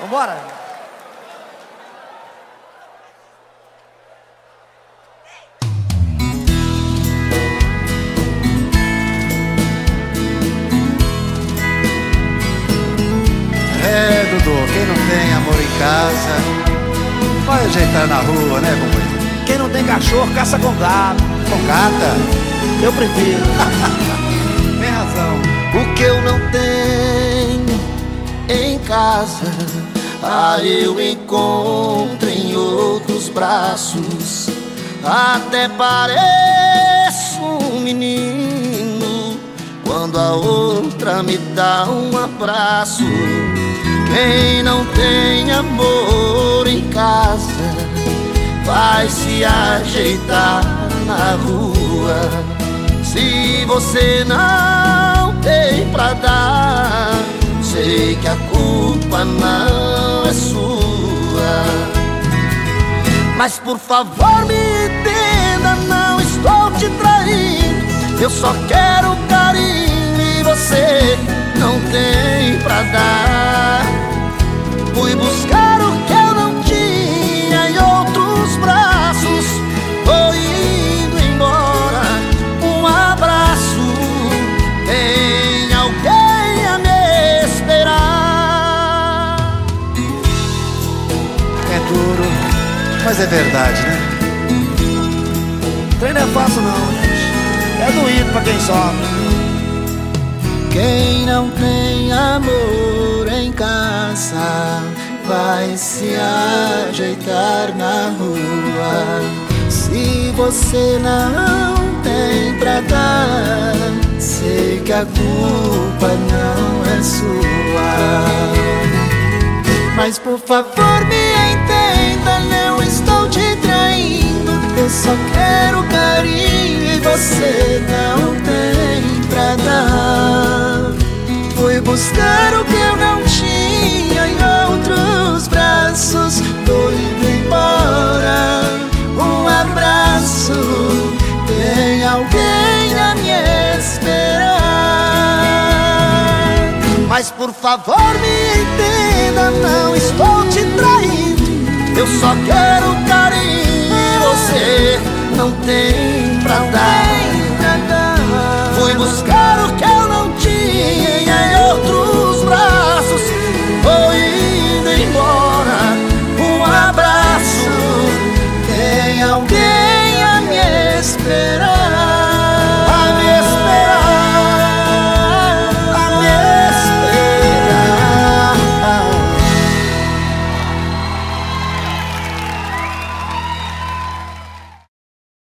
Vambora. É, Dudu, quem não tem amor em casa, vai ajeitar na rua, né, companheiro? Quem não tem cachorro, caça com gato. Com gata? Eu prefiro. Tem razão. O que eu não tenho em casa, ah, eu encontro em outros braços. Até pareço um menino quando a outra me dá um abraço. Quem não tem amor em casa vai se ajeitar na rua. Se você não tem pra dar, sei que a culpa não é sua. Mas por favor me entenda, não estou te traindo. Eu só quero carinho e você não tem pra dar. Mas é verdade, né? Treino é fácil não, gente. É doído pra quem sofre. Quem não tem amor em casa vai se ajeitar na rua. Se você não tem pra dar, sei que a culpa não é sua. Mas por favor me buscar o que eu não tinha em outros braços. Tô indo embora, um abraço. Tem alguém a me esperar. Mas por favor me entenda, não estou te traindo. Eu só quero carinho e você não tem